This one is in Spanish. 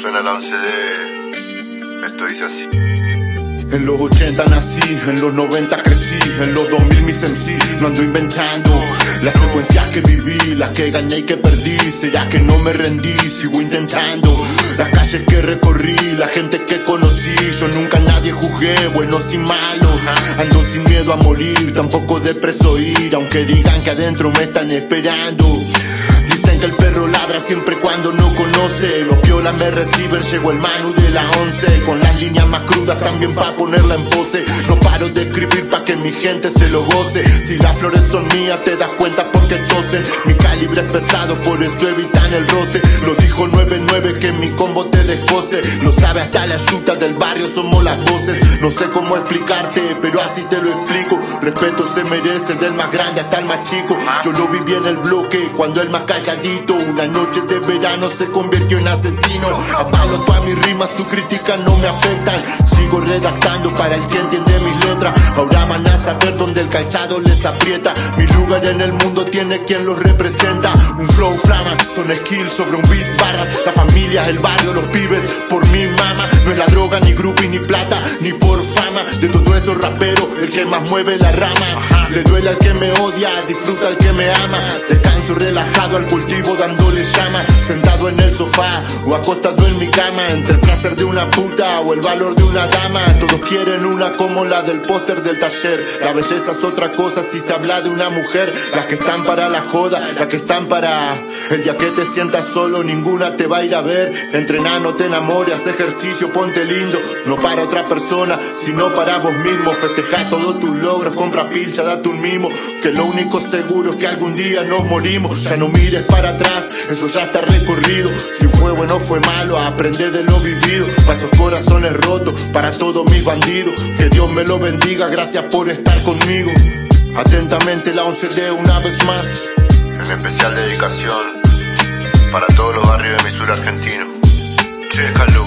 De. Suena la 11D. Esto dice así. En los 80 nací, en los 90 crecí, en los 2000 mis MC, no ando inventando las secuencias que viví, las que gané y que perdí, será que no me rendí, sigo intentando las calles que recorrí, la gente que conocí, yo nunca a nadie juzgué, buenos y malos, ando sin miedo a morir, tampoco de preso ir, aunque digan que adentro me están esperando. Que el perro ladra siempre cuando no conoce. Los piolas me reciben, llegó el Manu de la once. Con las líneas más crudas también pa' ponerla en pose. No paro de escribir pa' que mi gente se lo goce. Si las flores son mías, te das cuenta porque tosen. Calibre es pesado, por eso evitan el roce. Lo dijo 9-9 que mi combo te descoce. Lo sabe hasta la chuta del barrio, somos las voces. No sé cómo explicarte, pero así te lo explico. Respeto se merece del más grande hasta el más chico. Yo lo viví en el bloque cuando el más calladito. Una noche de verano se convirtió en asesino. Apalo todas mis rimas, su crítica no me afectan. Sigo redactando para el que entiende mis Ahora van a saber dónde el calzado les aprieta. Mi lugar en el mundo tiene quien los representa. Un flow flama, son skills sobre un beat barras. La familia, el barrio, los pibes, por mi mama. No es la droga, ni grupo, ni plata, ni por fama. De todo eso rapero, el que más mueve la rama. Le duele al que me odia, disfruta al que me ama. Descanso relajado al cultivo dándole llama. Sentado en el sofá o acostado en mi cama. Entre el placer de una puta o el valor de una dama. Todos quieren una como la del póster del taller. La belleza es otra cosa si se habla de una mujer. Las que están para la joda, las que están para el día que te sientas solo, ninguna te va a ir a ver. Entrená, no te enamores, haz ejercicio, ponte lindo. No para otra persona, sino para vos mismo. Festeja todos tus logros, compra pilcha, date un mimo. Que lo único seguro es que algún día nos morimos. Ya no mires para atrás, eso ya está recorrido. Si fue bueno fue malo, aprender de lo vivido. Para esos corazones rotos, para todos mis bandidos. Que Dios me lo bendiga, gracias por estar conmigo. Atentamente la 11D una vez más. En especial dedicación para todos los barrios de mi sur argentino. Chécalo.